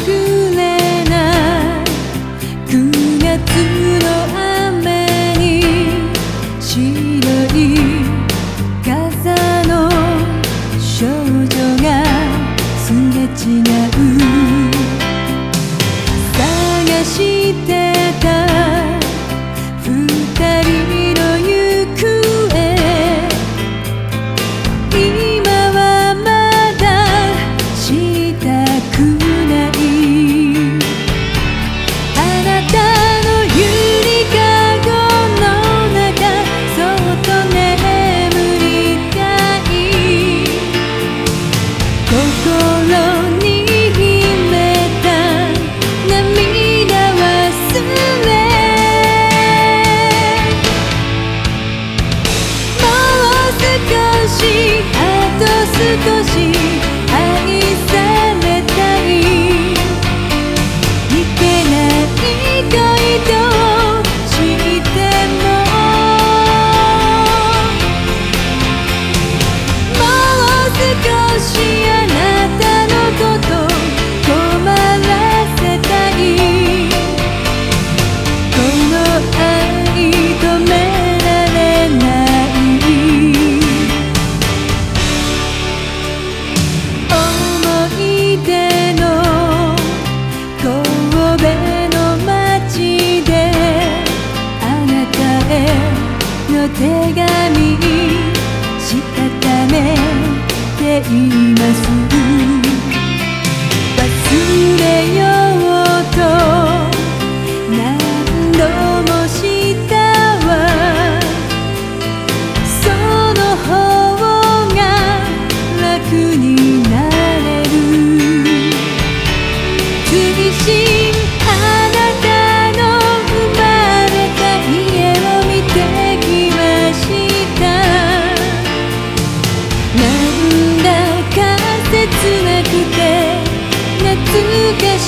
ぐれない9月の雨に白い傘の少女がすれ違う探して少し ease.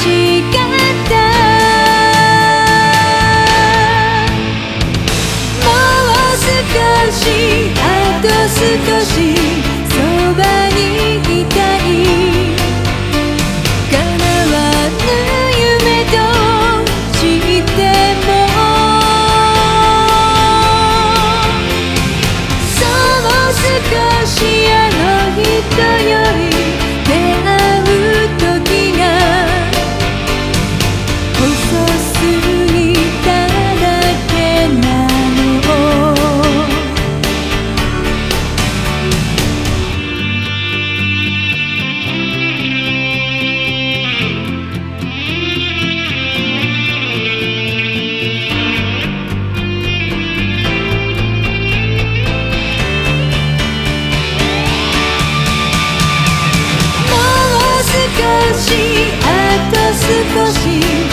Chỉ 少し